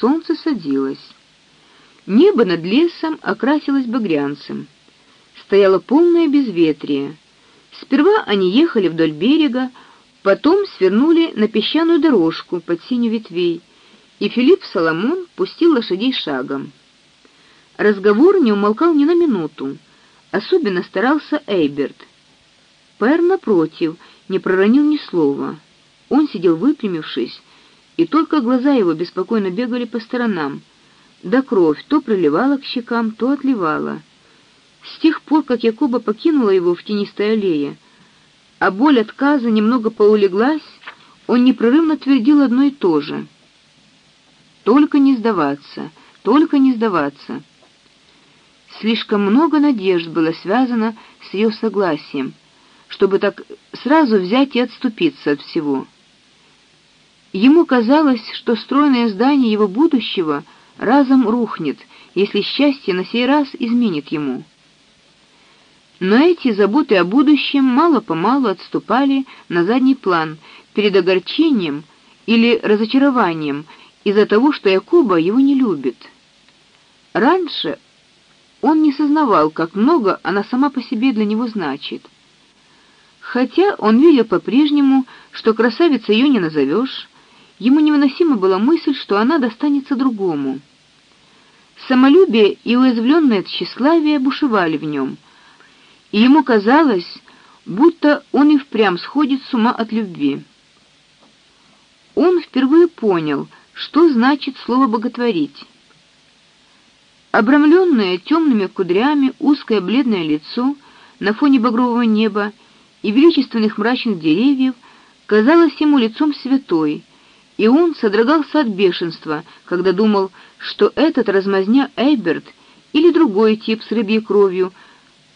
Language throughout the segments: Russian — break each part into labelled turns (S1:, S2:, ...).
S1: солнце садилось. Небо над лесом окрасилось багрянцем. Стояло полное безветрие. Сперва они ехали вдоль берега, потом свернули на песчаную дорожку под сенью ветвей, и Филипп Соломон пустил лошадей шагом. Разговор не умолкал ни на минуту. Особенно старался Эйберт. Пэр напротив не проронил ни слова. Он сидел выпрямившись, и только глаза его беспокойно бегали по сторонам. Да кровь то приливала к щекам, то отливала. С тех пор, как Якоба покинула его в тенистой аллее, а боль отказа немного поулеглась, он непрерывно твердил одно и то же: только не сдаваться, только не сдаваться. Слишком много надежд было связано с ее согласием, чтобы так сразу взять и отступиться от всего. Ему казалось, что стройное здание его будущего разом рухнет, если счастье на сей раз изменит ему. Но эти заботы о будущем мало-помалу отступали на задний план перед огорчением или разочарованием из-за того, что Якуба его не любит. Раньше он не сознавал, как много она сама по себе для него значит. Хотя он видел по-прежнему, что красавицей ее не назовешь, ему невыносима была мысль, что она достанется другому. Самолюбие и уязвленное тщеславие бушевали в нем, и ему казалось, будто он и впрямь сходит с ума от любви. Он впервые понял, что значит слово боготворить. Обрамленное темными кудрями узкое бледное лицо на фоне багрового неба и величественных мрачных деревьев казалось ему лицом святой, и он содрогался от бешенства, когда думал, что этот размазня Эйберт или другой тип с рыбьей кровью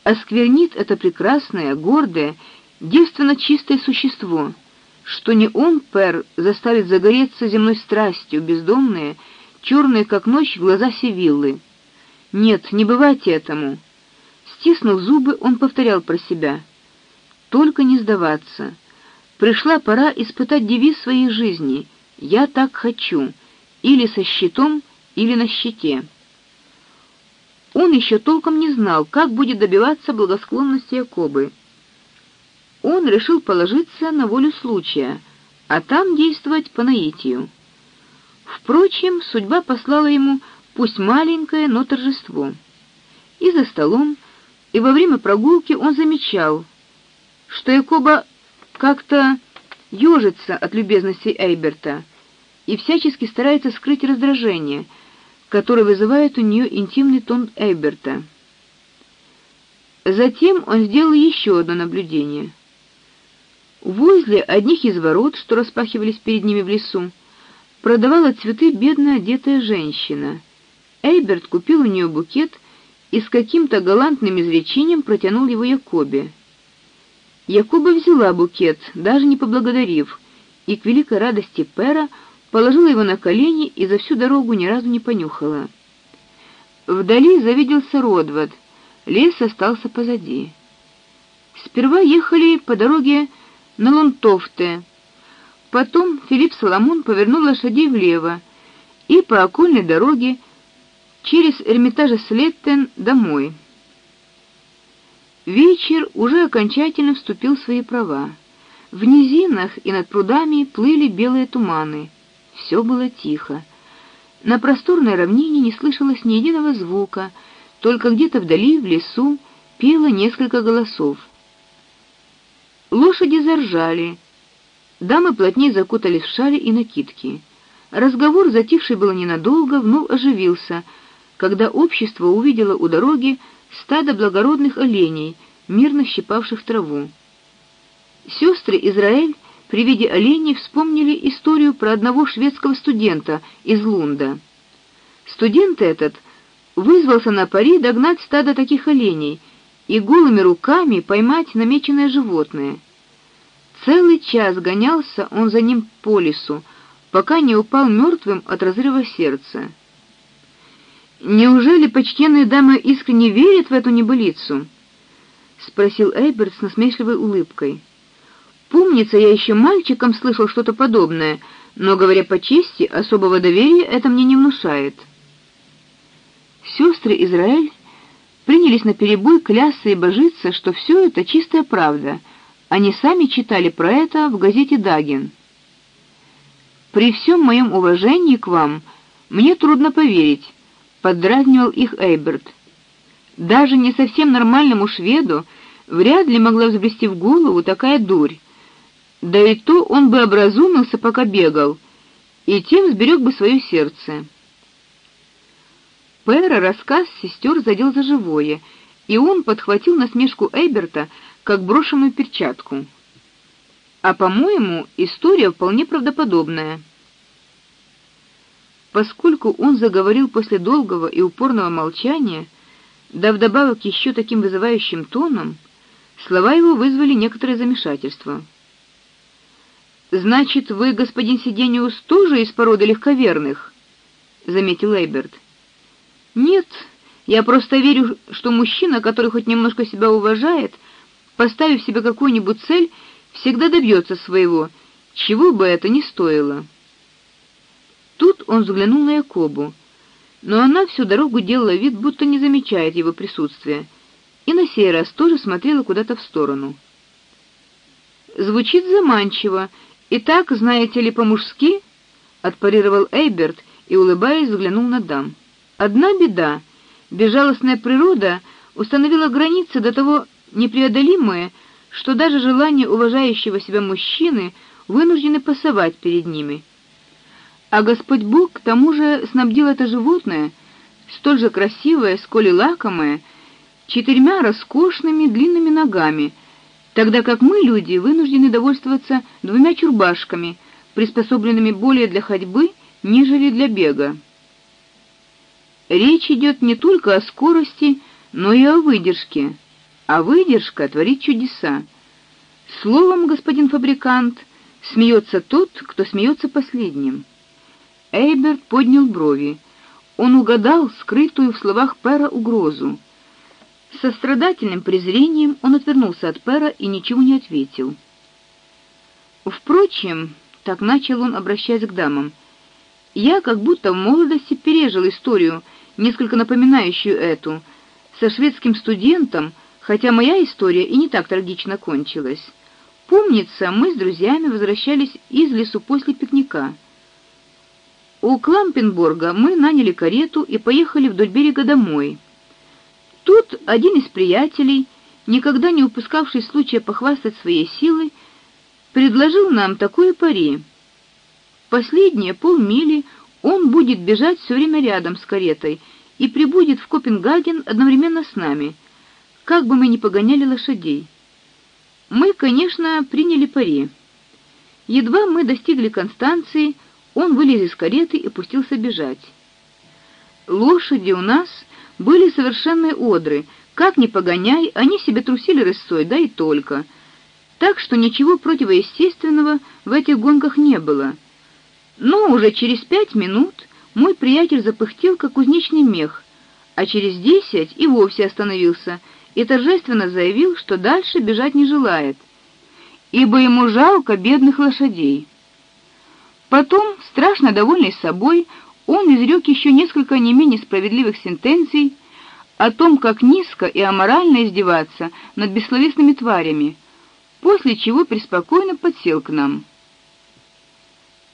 S1: осквернит это прекрасное, гордое, девственно чистое существо, что не он, Пер, заставит загореться земной страстью бездомные, черные как ночь глаза Севиллы. Нет, не бывать этому. Стиснув зубы, он повторял про себя: только не сдаваться. Пришла пора испытать девиз своей жизни: я так хочу, или со щитом, или на щите. Он еще толком не знал, как будет добиваться благосклонности Якобы. Он решил положиться на волю случая, а там действовать по наитию. Впрочем, судьба послала ему пусть маленькое, но торжество. И за столом, и во время прогулки он замечал, что Якоба как-то ёжится от любезности Эйберта и всячески старается скрыть раздражение, которое вызывает у нее интимный тон Эйберта. Затем он сделал еще одно наблюдение. Возле одних из ворот, что распахивались перед ними в лесу, продавала цветы бедно одетая женщина. Эйберт купил у нее букет и с каким-то галантным изречением протянул его Якобе. Якоба взяла букет, даже не поблагодарив, и к великой радости Пера положила его на колени и за всю дорогу ни разу не понюхала. Вдали завиделся Родвод, лес остался позади. Сперва ехали по дороге на Лунтовте. Потом Филипп Соломон повернул лошадей влево и по окольной дороге через Эрмитаж Слеттен домой. Вечер уже окончательно вступил в свои права. В низинах и над прудами плыли белые туманы. Все было тихо. На просторной равнине не слышалось ни единого звука, только где-то вдали в лесу пело несколько голосов. Лошади заржали. Дамы плотнее закутались в шали и накидки. Разговор, затихший было ненадолго, вновь оживился, когда общество увидело у дороги стадо благородных оленей, мирно щипавших траву. Сестры Израиль при виде оленей вспомнили историю про одного шведского студента из Лунда. Студент этот вызвался на пари догнать стадо таких оленей и голыми руками поймать намеченное животное. Целый час гонялся он за ним по лесу, пока не упал мертвым от разрыва сердца. Неужели почтенные дамы искренне верят в эту небылицу? спросил Эйберт с насмешливой улыбкой. Помнится, я еще мальчиком слышал что-то подобное, но, говоря по чести, особого доверия это мне не внушает. Сестры Израиль принялись на перебой клясться и божиться, что все это чистая правда. Они сами читали про это в газете Дагин. При всем моем уважении к вам мне трудно поверить, поддразнивал их Эйберт. Даже не совсем нормальному шведу вряд ли могла взбрести в голову такая дурь. Да и то он бы образумился, пока бегал, и тем сберег бы свое сердце. Пэра рассказ сестер задел за живое, и он подхватил насмешку Эйберта, как брошенную перчатку. А, по-моему, история вполне правдоподобная. Поскольку он заговорил после долгого и упорного молчания, да вдобавок еще таким вызывающим тоном, слова его вызвали некоторое замешательство. Значит, вы, господин Сидениус, тоже из породы легковерных, заметил Эйберт. Нет, я просто верю, что мужчина, который хоть немножко себя уважает, поставив себе какую-нибудь цель, всегда добьется своего, чего бы это ни стоило. Тут он взглянул на Якобу, но она всю дорогу делала вид, будто не замечает его присутствия, и на сей раз тоже смотрела куда-то в сторону. Звучит заманчиво. И так, знаете ли, по-мужски, отпарировал Эйберт и улыбаясь взглянул на дам. Одна беда: безжалостная природа установила границы до того непреодолимые, что даже желание уважающего себя мужчины вынуждены пасовать перед ними. А Господь Бог к тому же снабдил это животное, столь же красивое, сколь и лакомое, четырьмя роскошными длинными ногами, тогда как мы, люди, вынуждены довольствоваться двумя чурбашками, приспособленными более для ходьбы, нежели для бега. Речь идет не только о скорости, но и о выдержке. А выдержка творит чудеса. Словом, господин фабрикант, смеется тот, кто смеется последним. Эйберт поднял брови. Он угадал скрытую в словах Пера угрозу. Со страдательным презрением он отвернулся от Пера и ничего не ответил. Впрочем, так начал он, обращаясь к дамам. Я как будто в молодости пережил историю, несколько напоминающую эту, со шведским студентом, хотя моя история и не так трагично кончилась. Помнится, мы с друзьями возвращались из лесу после пикника. У Клампенборга мы наняли карету и поехали вдоль берега домой. Тут один из приятелей, никогда не упускавший случая похвастать своей силой, предложил нам такое пари. Последние полмили он будет бежать все время рядом с каретой и прибудет в Копенгаген одновременно с нами, как бы мы ни погоняли лошадей. Мы, конечно, приняли пари. Едва мы достигли Констанции, он вылез из кареты и пустился бежать. Лошади у нас были совершенные одры, как ни погоняй, они себе трусили рысцой, да и только. Так что ничего противоестественного в этих гонках не было. Но уже через пять минут мой приятель запыхтел, как кузнечный мех, а через десять и вовсе остановился и торжественно заявил, что дальше бежать не желает, ибо ему жалко бедных лошадей. Потом, страшно довольный собой, он изрек еще несколько не менее справедливых сентенций о том, как низко и аморально издеваться над бессловесными тварями, после чего преспокойно подсел к нам.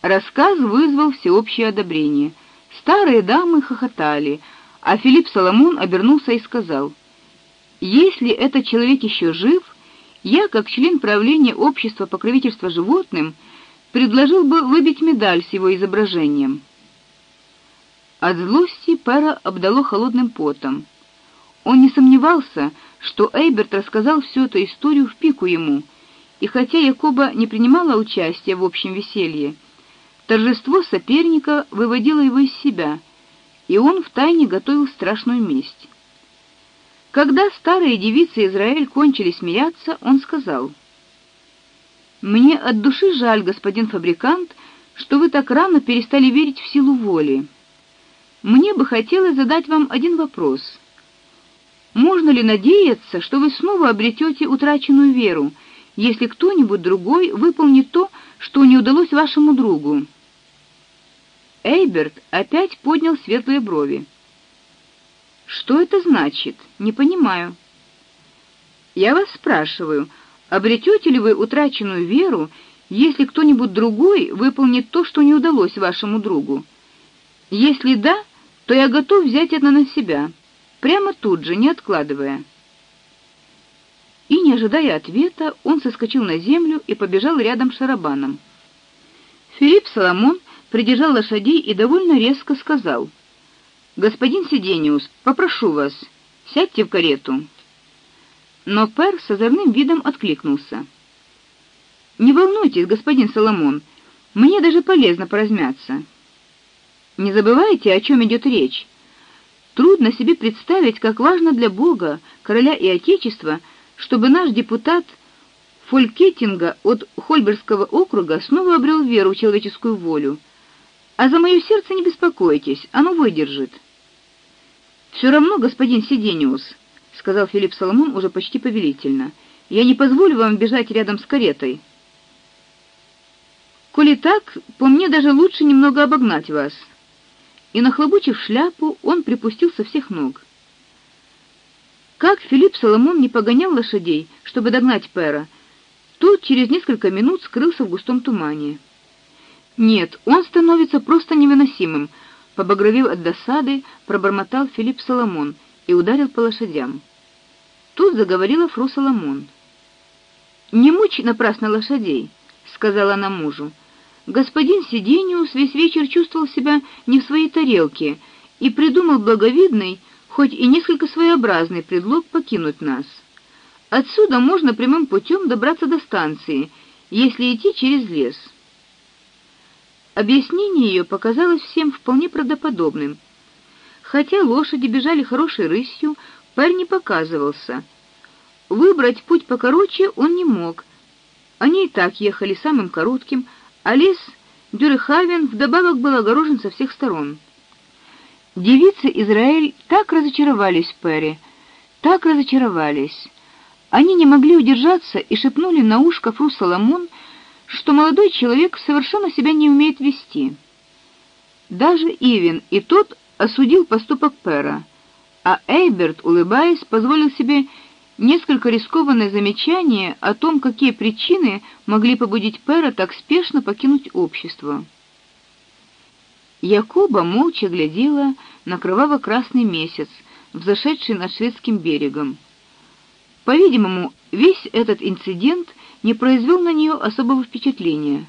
S1: Рассказ вызвал всеобщее одобрение. Старые дамы хохотали, а Филипп Соломон обернулся и сказал: "Если этот человек еще жив, я, как член правления общества покровительства животным, предложил бы выбить медаль с его изображением. От злости Пера обдало холодным потом. Он не сомневался, что Эйберт рассказал всю эту историю в пику ему, и хотя Якоба не принимала участия в общем веселье, торжество соперника выводило его из себя, и он втайне готовил страшную месть. Когда старые девицы Израиль кончили смеяться, он сказал: мне от души жаль, господин фабрикант, что вы так рано перестали верить в силу воли. Мне бы хотелось задать вам один вопрос. Можно ли надеяться, что вы снова обретете утраченную веру, если кто-нибудь другой выполнит то, что не удалось вашему другу? Эйберт опять поднял светлые брови. Что это значит? Не понимаю. Я вас спрашиваю, обретете ли вы утраченную веру, если кто-нибудь другой выполнит то, что не удалось вашему другу? Если да, то я готов взять это на себя, прямо тут же, не откладывая. И не ожидая ответа, он соскочил на землю и побежал рядом с шарабаном. Филипп Соломон придержал лошадей и довольно резко сказал: "Господин Сидениус, попрошу вас, сядьте в карету". Но Пер с озорным видом откликнулся: "Не волнуйтесь, господин Соломон, мне даже полезно поразмяться. Не забывайте, о чем идет речь. Трудно себе представить, как важно для Бога, короля и отечества, чтобы наш депутат Фолькетинга от Хольбергского округа снова обрел веру в человеческую волю. А за мое сердце не беспокойтесь, оно выдержит. «Все равно, господин Сидениус, сказал Филипп Соломон уже почти повелительно. Я не позволю вам бежать рядом с каретой. Коли так, по мне даже лучше немного обогнать вас. И нахлобучив шляпу, он припустил со всех ног. Как Филипп Соломон не погонял лошадей, чтобы догнать Пера, тот через несколько минут скрылся в густом тумане. Нет, он становится просто невыносимым, побагровев от досады, пробормотал Филипп Соломон и ударил по лошадям. Тут заговорила фру Соломон. Не мучь напрасно лошадей, сказала она мужу. Господин Сидениус весь вечер чувствовал себя не в своей тарелке и придумал благовидный, хоть и несколько своеобразный предлог покинуть нас. Отсюда можно прямым путем добраться до станции, если идти через лес. Объяснение ее показалось всем вполне правдоподобным. Хотя лошади бежали хорошей рысью, парень не показывался. Выбрать путь покороче он не мог. Они и так ехали самым коротким, а лес Дюрехавен вдобавок был огорожен со всех сторон. Девицы Израиль так разочаровались в Перри, так разочаровались. Они не могли удержаться и шепнули на ушко фру Соломон, что молодой человек совершенно себя не умеет вести. Даже Ивен и тот осудил поступок Пера, а Эйберт, улыбаясь, позволил себе несколько рискованное замечание о том, какие причины могли побудить Пера так спешно покинуть общество. Якоба молча глядела на кроваво-красный месяц, взошедший над шведским берегом. По-видимому, весь этот инцидент не произвел на нее особого впечатления.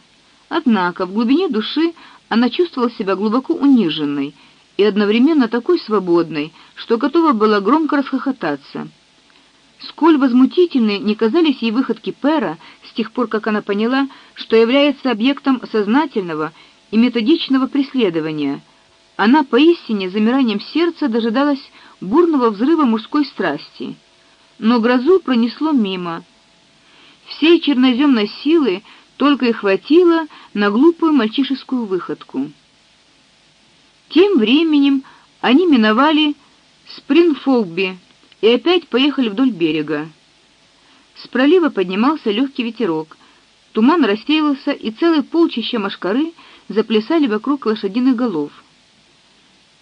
S1: Однако в глубине души она чувствовала себя глубоко униженной и одновременно такой свободной, что готова была громко расхохотаться. Сколь возмутительны не казались ей выходки Пера с тех пор, как она поняла, что является объектом сознательного и методичного преследования. Она поистине замиранием сердца дожидалась бурного взрыва мужской страсти. Но грозу пронесло мимо. Всей черноземной силы только и хватило на глупую мальчишескую выходку. Тем временем они миновали Спрингфолби и опять поехали вдоль берега. С пролива поднимался легкий ветерок. Туман рассеялся, и целое полчища мошкары заплясали вокруг лошадиных голов.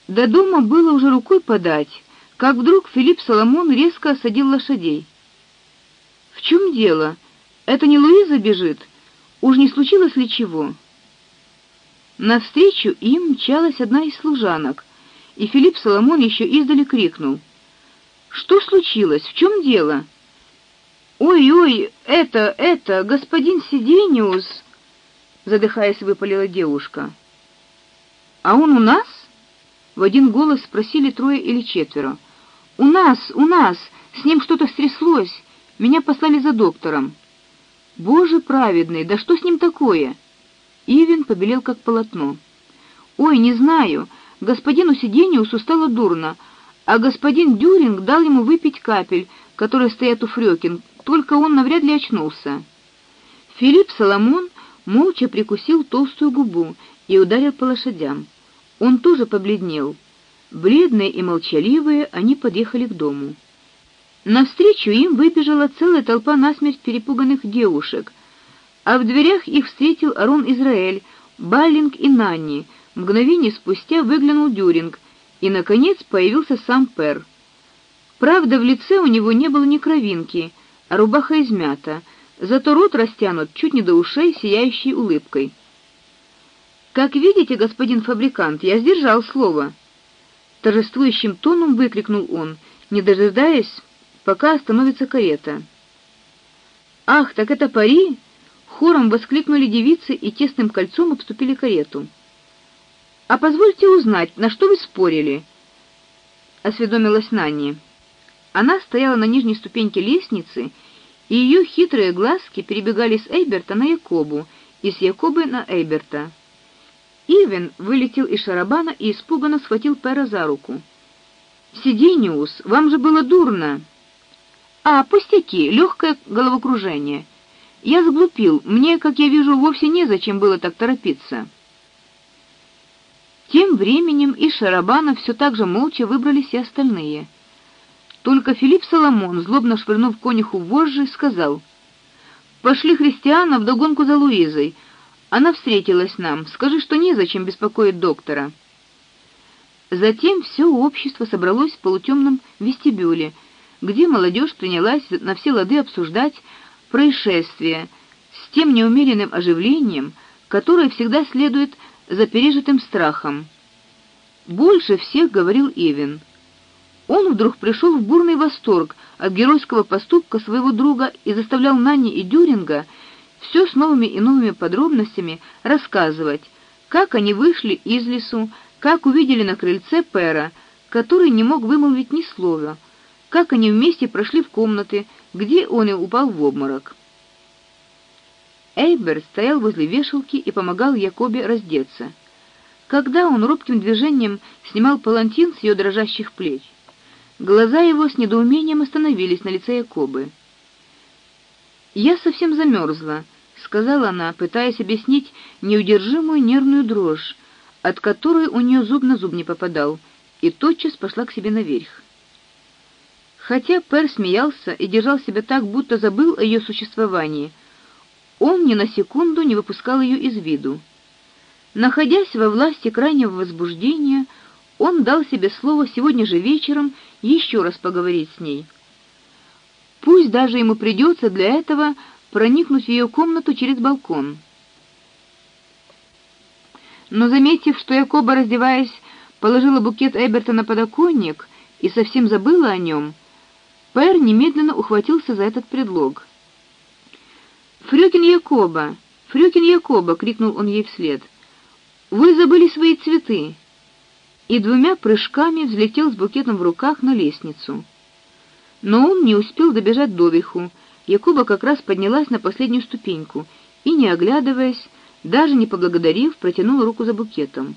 S1: До дома было уже рукой подать, как вдруг Филипп Соломон резко осадил лошадей. В чем дело? Это не Луиза бежит? Уж не случилось ли чего? Навстречу им мчалась одна из служанок, и Филипп Соломон еще издали крикнул: "Что случилось? В чем дело?" "Ой-ой, это, это, господин Сидениус!" задыхаясь, выпалила девушка. "А он у нас?" в один голос спросили трое или четверо. "У нас, у нас, с ним что-то стряслось. Меня послали за доктором". Боже праведный, да что с ним такое? Ивен побелел как полотно. Ой, не знаю, господину Сидениусу стало дурно, а господин Дюринг дал ему выпить капель, которые стоят у Фрёкин, только он навряд ли очнулся. Филипп Соломон молча прикусил толстую губу и ударил по лошадям. Он тоже побледнел. Бледные и молчаливые, они подъехали к дому. Навстречу им выбежала целая толпа насмерть перепуганных девушек, а в дверях их встретил Арон Израиль, Баллинг и Нанни, Мгновение спустя выглянул Дюринг, и наконец появился сам Пер. Правда, в лице у него не было ни кровинки, а рубаха измята, зато рот растянут чуть не до ушей сияющей улыбкой. Как видите, господин фабрикант, я сдержал слово, торжествующим тоном выкрикнул он, не дожидаясь, пока остановится карета. Ах, так это пари! хором воскликнули девицы и тесным кольцом обступили карету. А позвольте узнать, на что вы спорили? осведомилась Нанни. Она стояла на нижней ступеньке лестницы, и ее хитрые глазки перебегали с Эйберта на Якобу и с Якобы на Эйберта. Ивен вылетел из шарабана и испуганно схватил Пера за руку. Сидениус, вам же было дурно. А, пустяки, легкое головокружение. Я заглупил. Мне, как я вижу, вовсе не зачем было так торопиться. Тем временем из шарабана все так же молча выбрались и остальные. Только Филипп Соломон, злобно швырнув конюху вожжи, сказал: "Пошли христиана в догонку за Луизой. Она встретилась нам. Скажи, что не зачем беспокоить доктора". Затем все общество собралось в полутемном вестибюле, где молодежь принялась на все лады обсуждать происшествие с тем неумеренным оживлением, которое всегда следует за пережитым страхом. Больше всех говорил Эвен. Он вдруг пришел в бурный восторг от геройского поступка своего друга и заставлял Нанни и Дюринга все с новыми и новыми подробностями рассказывать, как они вышли из лесу, как увидели на крыльце Пера, который не мог вымолвить ни слова, как они вместе прошли в комнаты, где он и упал в обморок. Эйбер стоял возле вешалки и помогал Якобе раздеться. Когда он робким движением снимал палантин с ее дрожащих плеч, глаза его с недоумением остановились на лице Якобы. "Я совсем замерзла», — сказала она, пытаясь объяснить неудержимую нервную дрожь, от которой у нее зуб на зуб не попадал, и тотчас пошла к себе наверх. Хотя Пер смеялся и держал себя так, будто забыл о ее существовании, он ни на секунду не выпускал ее из виду. Находясь во власти крайнего возбуждения, он дал себе слово сегодня же вечером еще раз поговорить с ней. Пусть даже ему придется для этого проникнуть в ее комнату через балкон но заметив, что Якоба, раздеваясь, положила букет Эберта на подоконник и совсем забыла о нем, Пэр немедленно ухватился за этот предлог. "Фрёкин Якоба, Фрёкин Якоба!" крикнул он ей вслед. "Вы забыли свои цветы!" И двумя прыжками взлетел с букетом в руках на лестницу. Но он не успел добежать до виху. Якоба как раз поднялась на последнюю ступеньку и, не оглядываясь, даже не поблагодарив, протянула руку за букетом.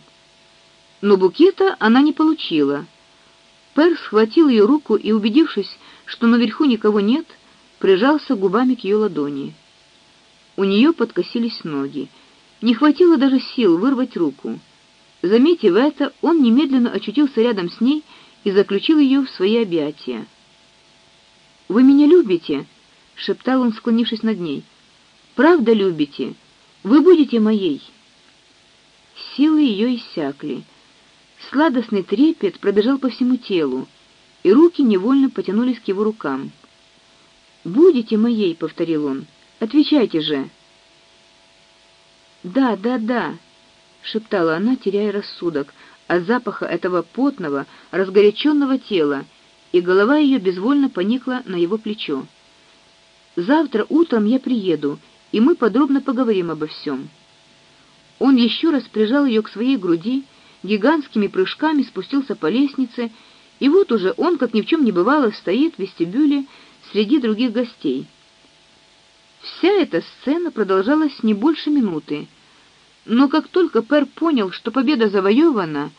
S1: Но букета она не получила. Пер схватил ее руку и, убедившись, что наверху никого нет, прижался губами к ее ладони. У нее подкосились ноги. Не хватило даже сил вырвать руку. Заметив это, он немедленно очутился рядом с ней и заключил ее в свои объятия. Вы меня любите, шептал он, склонившись над ней. Правда любите? Вы будете моей. Силы ее иссякли. Сладостный трепет пробежал по всему телу, и руки невольно потянулись к его рукам. "Будете моей", повторил он. "Отвечайте же". "Да, да, да", шептала она, теряя рассудок от запаха этого потного, разгоряченного тела, и голова ее безвольно поникла на его плечо. "Завтра утром я приеду и мы подробно поговорим обо всем». Он еще раз прижал ее к своей груди, гигантскими прыжками спустился по лестнице, и вот уже он, как ни в чем не бывало, стоит в вестибюле среди других гостей. Вся эта сцена продолжалась не больше минуты. Но как только Пер понял, что победа завоевана,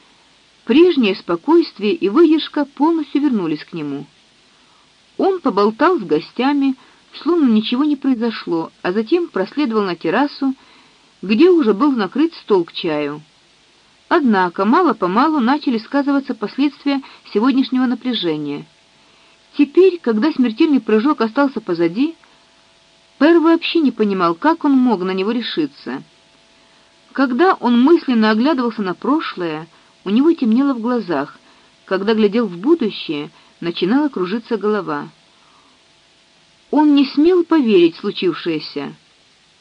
S1: прежнее спокойствие и выдержка полностью вернулись к нему. Он поболтал с гостями, словно ничего не произошло, а затем проследовал на террасу, где уже был накрыт стол к чаю. Однако мало-помалу начали сказываться последствия сегодняшнего напряжения. Теперь, когда смертельный прыжок остался позади, Пер вообще не понимал, как он мог на него решиться. Когда он мысленно оглядывался на прошлое, у него темнело в глазах. Когда глядел в будущее, начинала кружиться голова. Он не смел поверить в случившееся.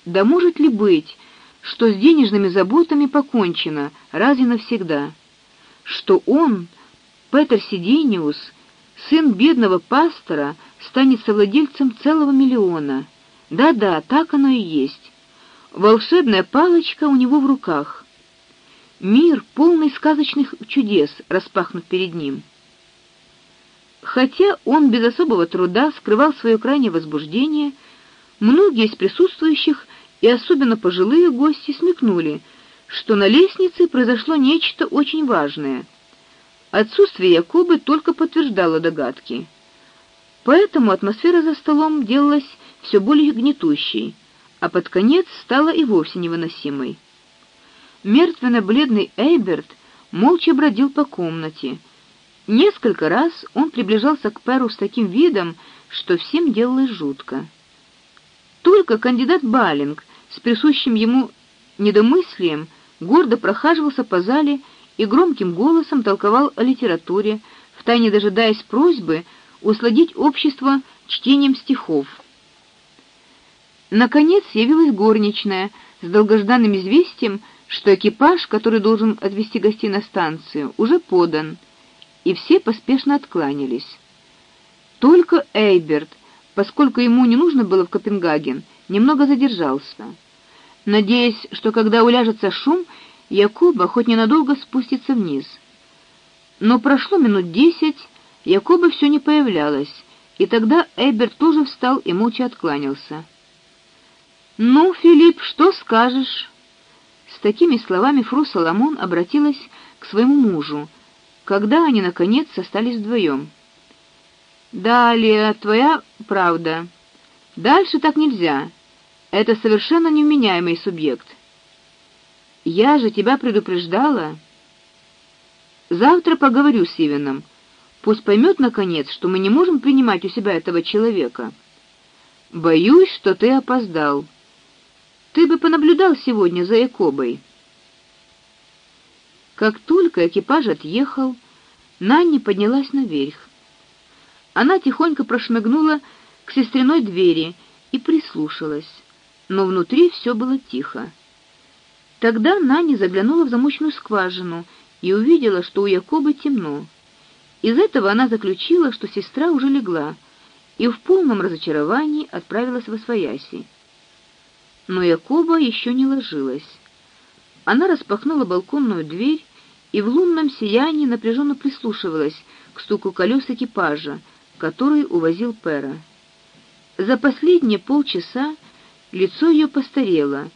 S1: Да может ли быть, что с денежными заботами покончено раз и навсегда? Что он, Петр Сидениус, сын бедного пастора, станет совладельцем целого миллиона? Да-да, так оно и есть. Волшебная палочка у него в руках. Мир, полный сказочных чудес, распахнут перед ним. Хотя он без особого труда скрывал свое крайнее возбуждение, многие из присутствующих, и особенно пожилые гости, смекнули, что на лестнице произошло нечто очень важное. Отсутствие Якубы только подтверждало догадки. Поэтому атмосфера за столом делалась все более гнетущей, а под конец стала и вовсе невыносимой. Мертвенно-бледный Эйберт молча бродил по комнате. Несколько раз он приближался к Перу с таким видом, что всем делалось жутко. Только кандидат Балинг с присущим ему недомыслием гордо прохаживался по зале и громким голосом толковал о литературе, втайне дожидаясь просьбы усладить общество чтением стихов. Наконец явилась горничная с долгожданным известием, что экипаж, который должен отвезти гостей на станцию, уже подан, и все поспешно откланялись. Только Эйберт, поскольку ему не нужно было в Копенгаген, немного задержался, надеясь, что когда уляжется шум, Якоба хоть ненадолго спустится вниз. Но прошло минут десять, Якоба все не появлялась, и тогда Эйберт тоже встал и молча откланялся. Ну, Филипп, что скажешь? С такими словами фру Соломон обратилась к своему мужу, когда они наконец остались вдвоем. Далее, твоя правда. Дальше так нельзя. Это совершенно невменяемый субъект. Я же тебя предупреждала. Завтра поговорю с Ивеном. Пусть поймет наконец, что мы не можем принимать у себя этого человека. Боюсь, что ты опоздал. Ты бы понаблюдал сегодня за Якобой. Как только экипаж отъехал, Нанни поднялась наверх. Она тихонько прошмыгнула к сестриной двери и прислушалась, но внутри все было тихо. Тогда Нанни заглянула в замочную скважину и увидела, что у Якобы темно. Из этого она заключила, что сестра уже легла, и в полном разочаровании отправилась в освояси но Якоба еще не ложилась. Она распахнула балконную дверь и в лунном сиянии напряженно прислушивалась к стуку колес экипажа, который увозил Пера. За последние полчаса лицо ее постарело,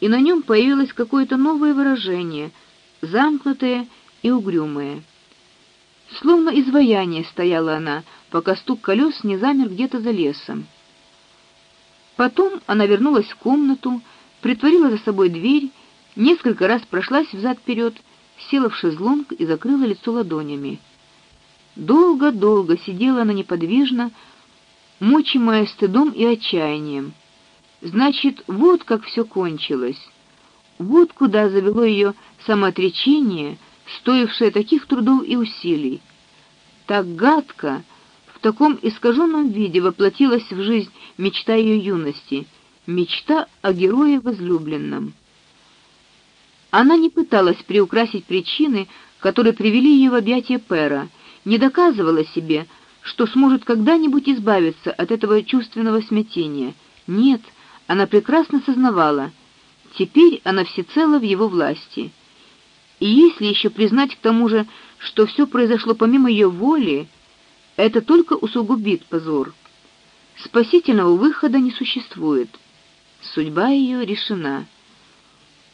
S1: и на нем появилось какое-то новое выражение, замкнутое и угрюмое. Словно изваяние стояла она, пока стук колес не замер где-то за лесом. Потом она вернулась в комнату, притворила за собой дверь, несколько раз прошлась взад вперед села в шезлонг и закрыла лицо ладонями. Долго-долго сидела она неподвижно, мучимая стыдом и отчаянием. Значит, вот как все кончилось. Вот куда завело ее самоотречение, стоившее таких трудов и усилий. Так гадко, в таком искаженном виде воплотилась в жизнь мечта ее юности, мечта о герое возлюбленном. Она не пыталась приукрасить причины, которые привели ее в объятия Пера, не доказывала себе, что сможет когда-нибудь избавиться от этого чувственного смятения. Нет, она прекрасно сознавала, теперь она всецело в его власти. И если еще признать к тому же, что все произошло помимо ее воли, это только усугубит позор. Спасительного выхода не существует. Судьба ее решена.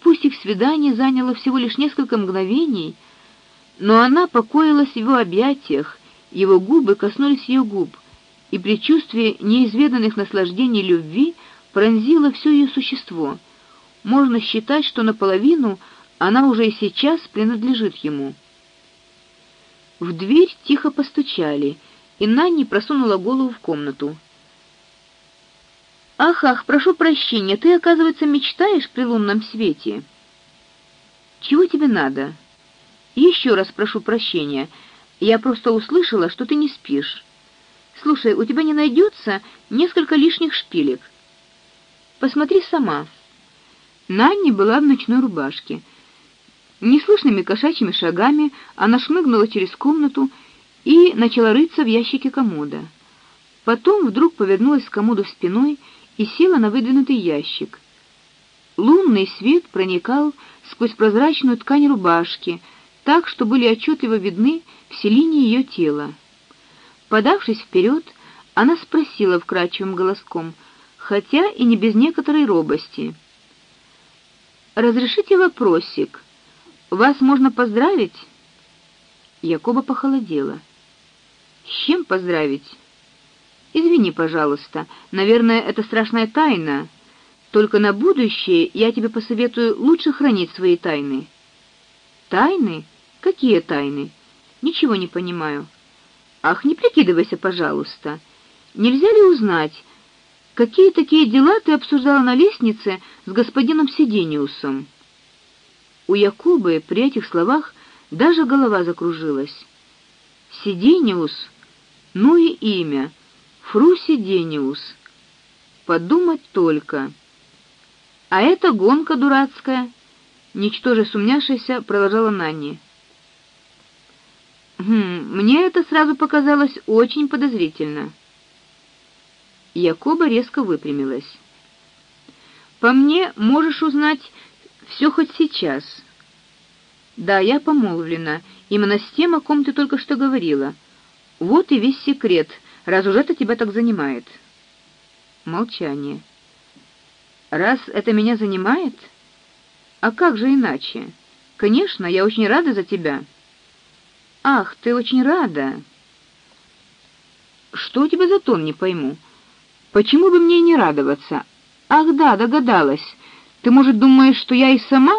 S1: Пусть их свидание заняло всего лишь несколько мгновений, но она покоилась в его объятиях, его губы коснулись ее губ, и предчувствие неизведанных наслаждений любви пронзило все ее существо. Можно считать, что наполовину она уже и сейчас принадлежит ему. В дверь тихо постучали, и Нанни просунула голову в комнату. Ах, ах, прошу прощения, ты, оказывается, мечтаешь при лунном свете. Чего тебе надо? Еще раз прошу прощения. Я просто услышала, что ты не спишь. Слушай, у тебя не найдется несколько лишних шпилек? Посмотри сама. Нанни была в ночной рубашке. Неслышными кошачьими шагами она шмыгнула через комнату начала рыться в ящике комода. Потом вдруг повернулась к комоду спиной и села на выдвинутый ящик. Лунный свет проникал сквозь прозрачную ткань рубашки, так что были отчетливо видны все линии ее тела. Подавшись вперед, она спросила вкрадчивым голоском, хотя и не без некоторой робости: "Разрешите вопросик? Вас можно поздравить?" Якоба похолодела. "С чем поздравить?" "Извини, пожалуйста. Наверное, это страшная тайна. Только на будущее я тебе посоветую лучше хранить свои тайны". "Тайны? Какие тайны? Ничего не понимаю". Ах, не прикидывайся, пожалуйста. Нельзя ли узнать, какие такие дела ты обсуждала на лестнице с господином Сидениусом? У Якубы при этих словах даже голова закружилась. Сидениус, ну и имя, Фру Сидениус. Подумать только. А это гонка дурацкая, ничтоже сумняшися, продолжала Нанни. Хм, мне это сразу показалось очень подозрительно. Якоба резко выпрямилась. По мне, можешь узнать все хоть сейчас. Да, я помолвлена, именно с тем, о ком ты только что говорила. Вот и весь секрет, раз уже это тебя так занимает. Молчание. Раз это меня занимает? А как же иначе? Конечно, я очень рада за тебя. Ах, ты очень рада. Что у тебя за тон, не пойму. Почему бы мне не радоваться? Ах, да, догадалась. Ты, может, думаешь, что я и сама?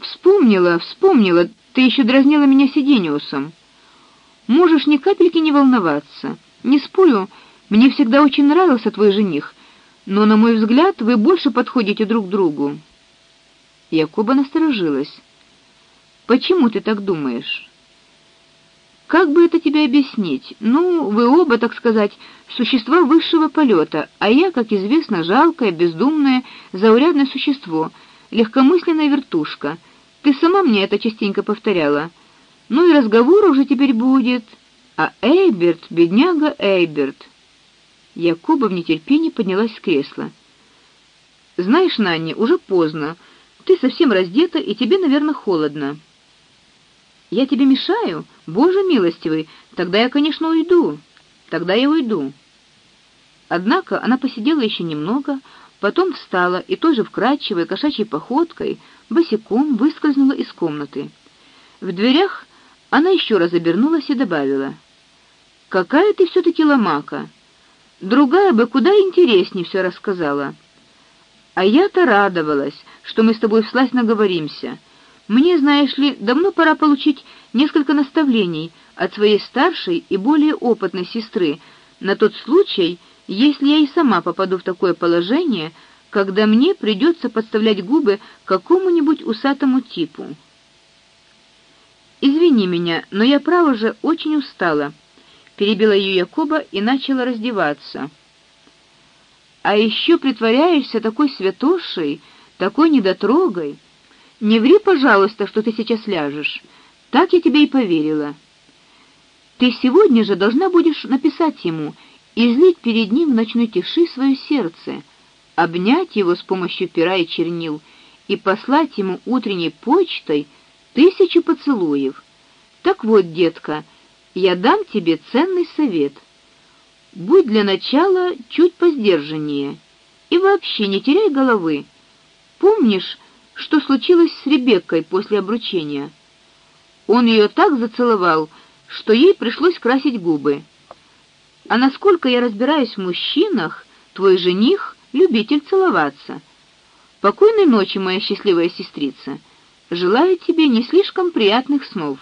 S1: Вспомнила, вспомнила. Ты еще дразнила меня Сидениусом. Можешь ни капельки не волноваться. Не спорю, мне всегда очень нравился твой жених, но на мой взгляд, вы больше подходите друг другу. Якоба насторожилась. Почему ты так думаешь? Как бы это тебе объяснить? Ну, вы оба, так сказать, существа высшего полета, а я, как известно, жалкое, бездумное, заурядное существо, легкомысленная вертушка. Ты сама мне это частенько повторяла. Ну и разговор уже теперь будет. А Эйберт, бедняга Эйберт. Якуба в нетерпении поднялась с кресла. Знаешь, Нанни, уже поздно. Ты совсем раздета, и тебе, наверное, холодно. Я тебе мешаю? Боже милостивый, тогда я, конечно, уйду. Тогда я уйду. Однако она посидела еще немного, потом встала и той же вкрадчивой кошачьей походкой босиком выскользнула из комнаты. В дверях она еще раз обернулась и добавила: "Какая ты все таки ломака. Другая бы куда интереснее все рассказала. А я-то радовалась, что мы с тобой вслась наговоримся. Мне, знаешь ли, давно пора получить несколько наставлений от своей старшей и более опытной сестры на тот случай, если я и сама попаду в такое положение, когда мне придется подставлять губы какому-нибудь усатому типу. Извини меня, но я право же очень устала, перебила ее Якоба и начала раздеваться. А еще притворяешься такой святошей, такой недотрогой. Не ври, пожалуйста, что ты сейчас ляжешь. Так я тебе и поверила. Ты сегодня же должна будешь написать ему и излить перед ним в ночной тиши свое сердце, обнять его с помощью пера и чернил и послать ему утренней почтой тысячу поцелуев. Так вот, детка, я дам тебе ценный совет. Будь для начала чуть поздержаннее и вообще не теряй головы. Помнишь, что случилось с Ребеккой после обручения. Он ее так зацеловал, что ей пришлось красить губы. А насколько я разбираюсь в мужчинах, твой жених любитель целоваться. Покойной ночи, моя счастливая сестрица. Желаю тебе не слишком приятных снов.